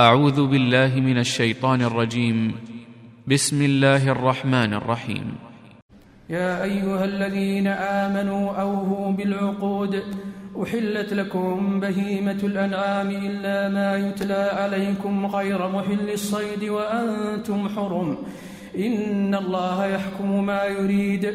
أعوذ بالله من الشيطان الرجيم. بسم الله الرحمن الرحيم. يا أيها الذين آمنوا أوفوا بالعقود. أحلت لكم بهيمة الأنعام إلا ما يتلى عليكم غير محل الصيد وأنتم حرم. إن الله يحكم ما يريد.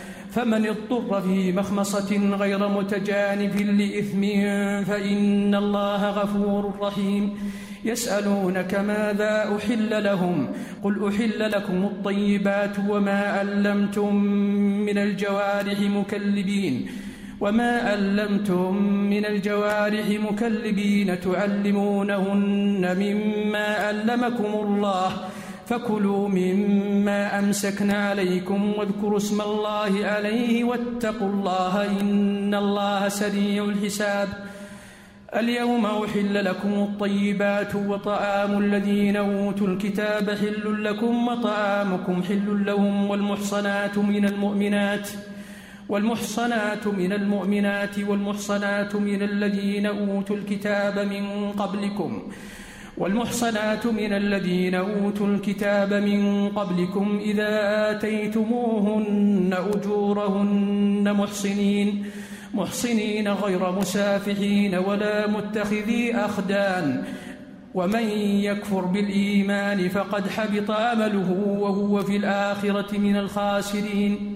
فمن اضطر في مخمصة غير متجانف لإثم فإن الله غفور رحيم. يسألونك ماذا أحل لهم؟ قل أحل لكم الطيبات وما علمتم من الجوارح مكلبين. وما علمتم من الجوارح مكلبين تعلمونهن مما علمكم الله. فكلوا مما أمسكن عليكم واذكروا اسم الله عليه واتقوا الله إن الله سريع الحساب. اليوم أحل لكم الطيبات وطعام الذين أوتوا الكتاب حل لكم وطعامكم حل لهم والمحصنات من المؤمنات والمحصنات من المؤمنات والمحصنات من الذين أوتوا الكتاب من قبلكم والمحصنات من الذين أوتوا الكتاب من قبلكم إذا آتيتموهن أجورهن محصنين محصنين غير مسافحين ولا متخذي أخدان. ومن يكفر بالإيمان فقد حبط عمله وهو في الآخرة من الخاسرين.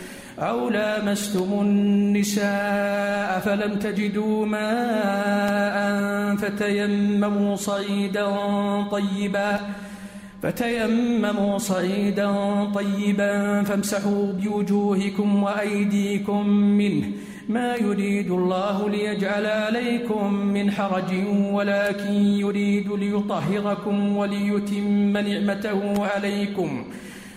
أو لامستم النساء فلم تجدوا ماء فتيمموا صعيدا طيبا فتيمموا صعيدا طيبا فامسحوا بوجوهكم وأيديكم منه ما يريد الله ليجعل عليكم من حرج ولكن يريد ليطهركم وليتم نعمته عليكم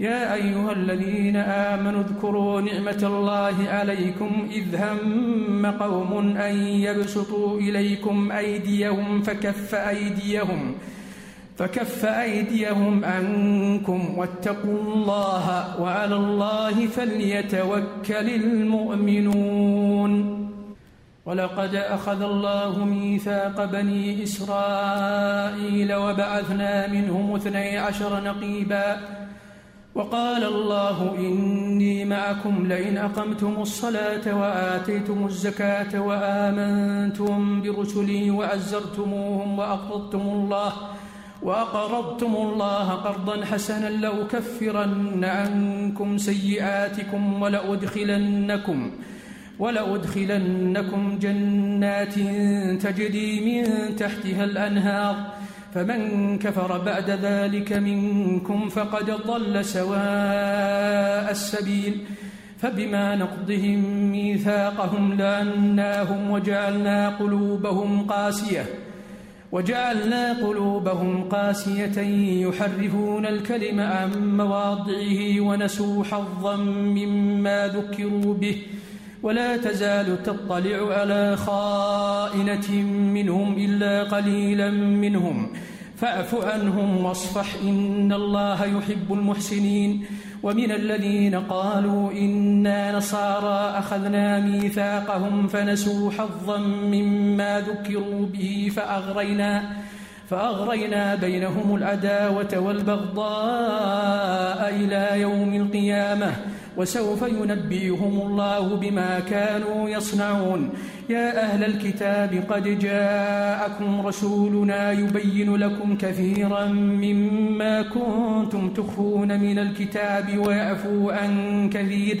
يا أيها الذين آمنوا اذكروا نعمة الله عليكم إذ هم قوم أن يبسطوا إليكم أيديهم فكف أيديهم فكف أيديهم عنكم واتقوا الله وعلى الله فليتوكل المؤمنون ولقد أخذ الله ميثاق بني إسرائيل وبعثنا منهم اثني عشر نقيبا وقال الله إني معكم لئن أقمتم الصلاة وآتيتم الزكاة وآمنتم برسلي وعزرتموهم وأقرضتم الله وأقرضتم الله قرضا حسنا لأكفرن عنكم سيئاتكم ولأدخلنكم ولأدخلنكم جنات تجري من تحتها الأنهار فمن كفر بعد ذلك منكم فقد ضل سواء السبيل فبما نقضهم ميثاقهم لعناهم وجعلنا قلوبهم قاسية وجعلنا قلوبهم قاسية يحرفون الكلم عن مواضعه ونسوا حظا مما ذكروا به ولا تزال تطلع على خائنة منهم إلا قليلا منهم. فاعف عنهم واصفح إن الله يحب المحسنين. ومن الذين قالوا إنا نصارى أخذنا ميثاقهم فنسوا حظا مما ذكروا به فأغرينا فأغرينا بينهم العداوة والبغضاء إلى يوم القيامة. وسوف ينبئهم الله بما كانوا يصنعون. يا أهل الكتاب قد جاءكم رسولنا يبين لكم كثيرا مما كنتم تخفون من الكتاب ويعفو عن كثير.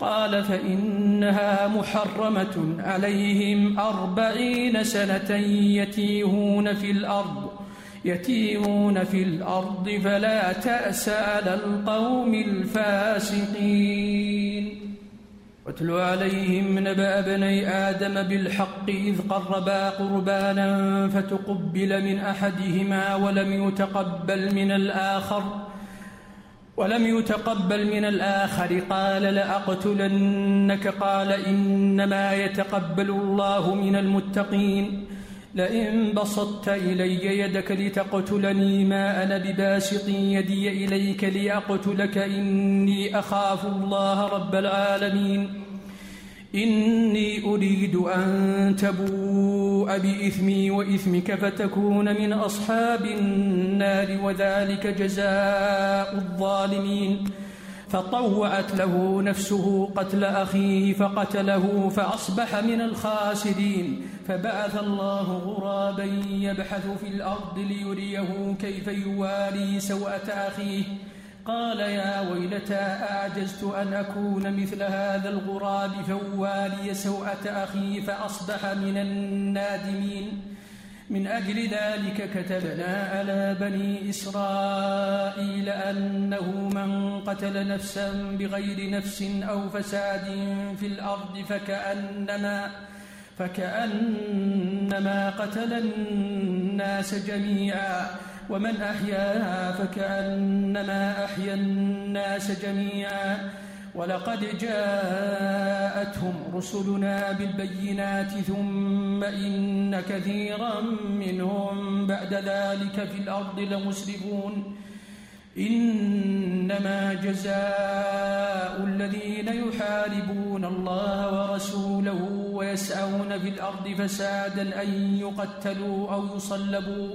قال فإنها محرمة عليهم أربعين سنة يتيهون في الأرض يتيهون في الأرض فلا تأس على القوم الفاسقين. واتل عليهم نبأ بني آدم بالحق إذ قربا قربانا فتقبل من أحدهما ولم يتقبل من الآخر. ولم يتقبل من الآخر. قال لأقتلنك. قال إنما يتقبل الله من المتقين. لئن بسطت إلي يدك لتقتلني ما أنا بباسط يدي إليك لأقتلك إني أخاف الله رب العالمين. إني أريد أن تبوء بإثمي وإثمك فتكون من أصحاب النار وذلك جزاء الظالمين. فطوعت له نفسه قتل أخيه فقتله فأصبح من الخاسرين. فبعث الله غرابا يبحث في الأرض ليريه كيف يواري سوءة أخيه. قال يا ويلتى أعجزت أن أكون مثل هذا الغراب فوالي سوءة أخي فأصبح من النادمين. من أجل ذلك كتبنا على بني إسرائيل أنه من قتل نفسا بغير نفس أو فساد في الأرض فكأنما فكأنما قتل الناس جميعا. ومن أحياها فكأنما أحيا الناس جميعا. ولقد جاءتهم رسلنا بالبينات ثم إن كثيرا منهم بعد ذلك في الأرض لمسرفون. إنما جزاء الذين يحاربون الله ورسوله ويسعون في الأرض فسادا أن يقتلوا أو يصلبوا.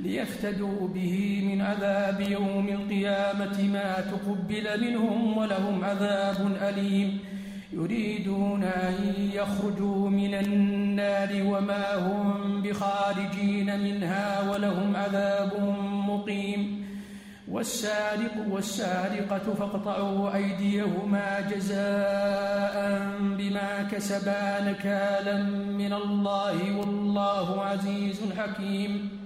ليفتدوا به من عذاب يوم القيامة ما تقبل منهم ولهم عذاب أليم. يريدون أن يخرجوا من النار وما هم بخارجين منها ولهم عذاب مقيم. والسارق والسارقة فاقطعوا أيديهما جزاء بما كسبا نكالا من الله والله عزيز حكيم.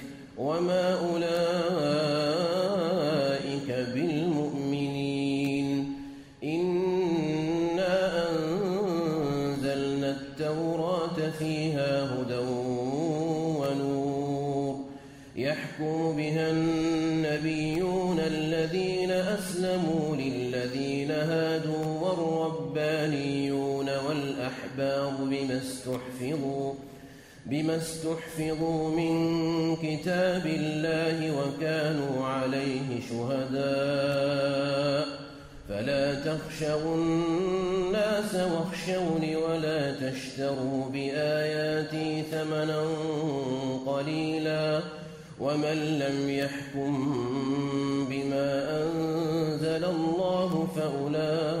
وما أولئك بالمؤمنين. إنا أنزلنا التوراة فيها هدى ونور. يحكم بها النبيون الذين أسلموا للذين هادوا والربانيون والأحبار بما استحفظوا. بما استحفظوا من كتاب الله وكانوا عليه شهداء. فلا تخشوا الناس واخشوني ولا تشتروا بآياتي ثمنا قليلا. ومن لم يحكم بما أنزل الله فأولئك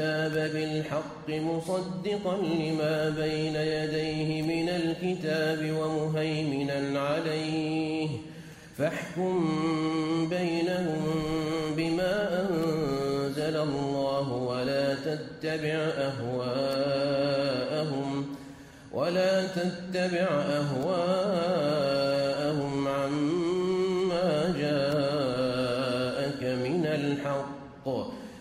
الكتاب بالحق مصدقا لما بين يديه من الكتاب ومهيمنا عليه. فاحكم بينهم بما أنزل الله ولا تتبع أهواءهم ولا تتبع أهواءهم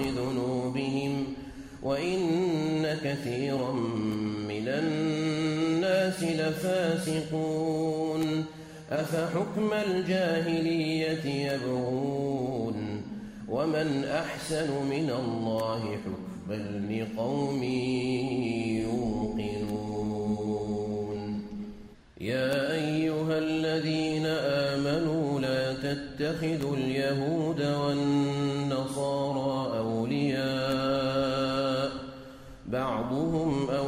ذنوبهم وإن كثيرا من الناس لفاسقون أفحكم الجاهلية يبغون ومن أحسن من الله حكما لقوم يوقنون يا أيها الذين آمنوا لا تتخذوا اليهود والنصارى بعضهم أولياء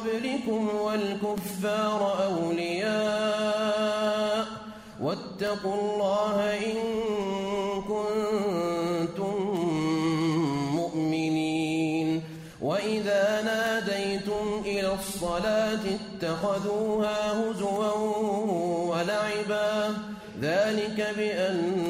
قبلكم والكفار أولياء واتقوا الله إن كنتم مؤمنين وإذا ناديتم إلى الصلاة اتخذوها هزوا ولعبا ذلك بأنهم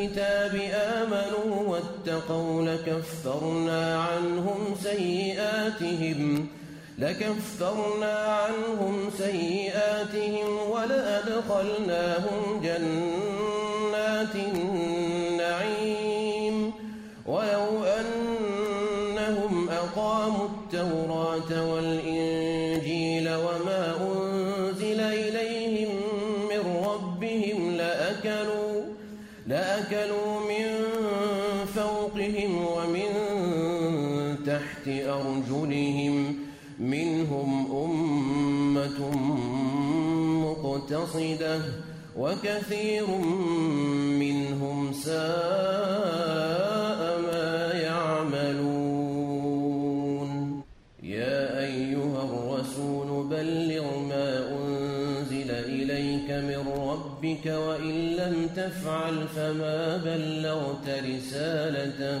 الكتاب آمنوا واتقوا لكفرنا عنهم سيئاتهم لكفرنا عنهم سيئاتهم ولأدخلناهم جنات النعيم أرجلهم منهم أمة مقتصدة وكثير منهم ساء ما يعملون. يا أيها الرسول بلغ ما أنزل إليك من ربك وإن لم تفعل فما بلغت رسالته.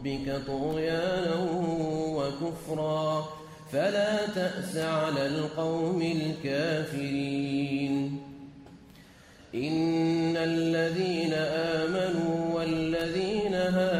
ربك طغيانا وكفرا فلا تأس على القوم الكافرين. إن الذين آمنوا والذين هادوا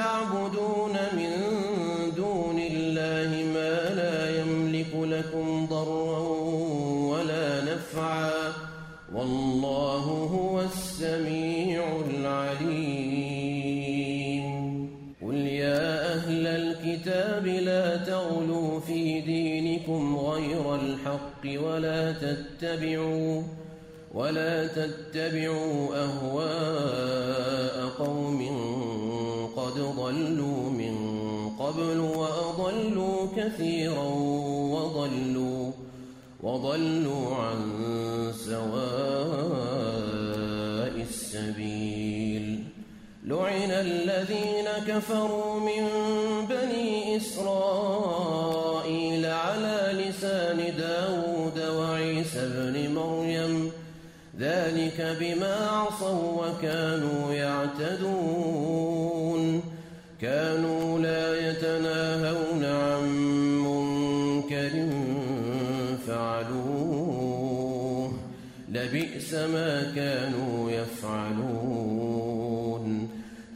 قل أتعبدون من دون الله ما لا يملك لكم ضرا ولا نفعا والله هو السميع العليم. قل يا أهل الكتاب لا تغلوا في دينكم غير الحق ولا تتبعوا ولا تتبعوا أهواء قوم ضلوا من قبل وأضلوا كثيرا وضلوا وضلوا عن سواء السبيل. لعن الذين كفروا من بني إسرائيل على لسان داود وعيسى بن مريم ذلك بما عصوا وكانوا يعتدون. كانوا لا يتناهون عن منكر فعلوه. لبئس ما كانوا يفعلون.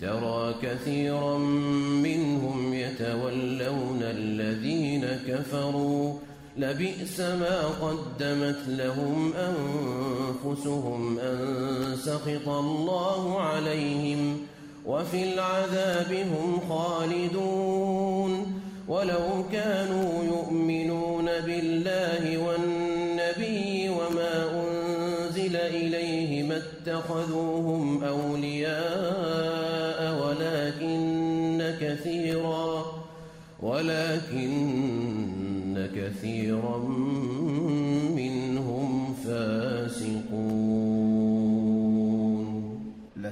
ترى كثيرا منهم يتولون الذين كفروا. لبئس ما قدمت لهم أنفسهم أن سخط الله عليهم. وفي العذاب هم خالدون. ولو كانوا يؤمنون بالله والنبي وما أنزل إليه ما اتخذوهم أولياء ولكن كثيرا ولكن كثيرا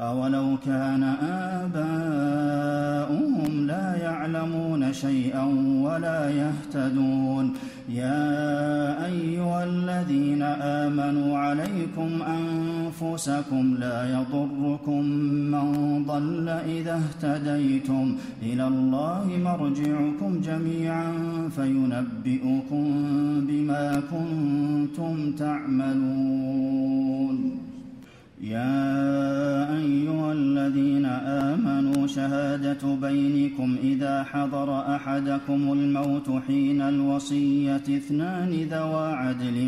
أولو كان آباؤهم لا يعلمون شيئا ولا يهتدون. يا أيها الذين آمنوا عليكم أنفسكم لا يضركم من ضل إذا اهتديتم. إلى الله مرجعكم جميعا فينبئكم بما كنتم تعملون. يا شهادة بينكم إذا حضر أحدكم الموت حين الوصية اثنان ذوى عدل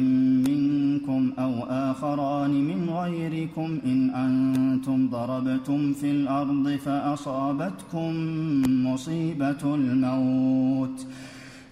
منكم أو آخران من غيركم إن أنتم ضربتم في الأرض فأصابتكم مصيبة الموت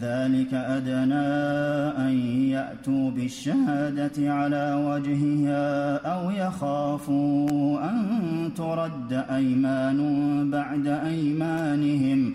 ذلك أدنى أن يأتوا بالشهادة على وجهها أو يخافوا أن ترد أيمان بعد أيمانهم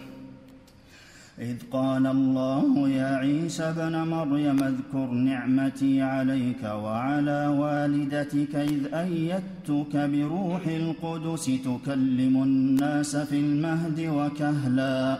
إذ قال الله يا عيسى ابن مريم اذكر نعمتي عليك وعلى والدتك إذ أيدتك بروح القدس تكلم الناس في المهد وكهلاً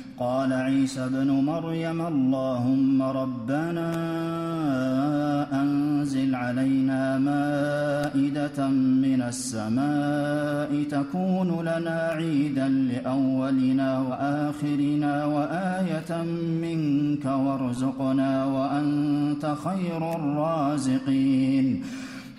قال عيسى ابن مريم اللهم ربنا أنزل علينا مائدة من السماء تكون لنا عيدا لأولنا وآخرنا وآية منك وارزقنا وأنت خير الرازقين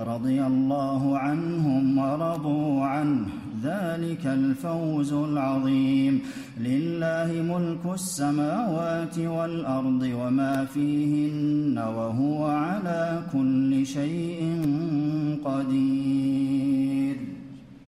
رضي الله عنهم ورضوا عنه. ذلك الفوز العظيم. لله ملك السماوات والأرض وما فيهن وهو على كل شيء قدير.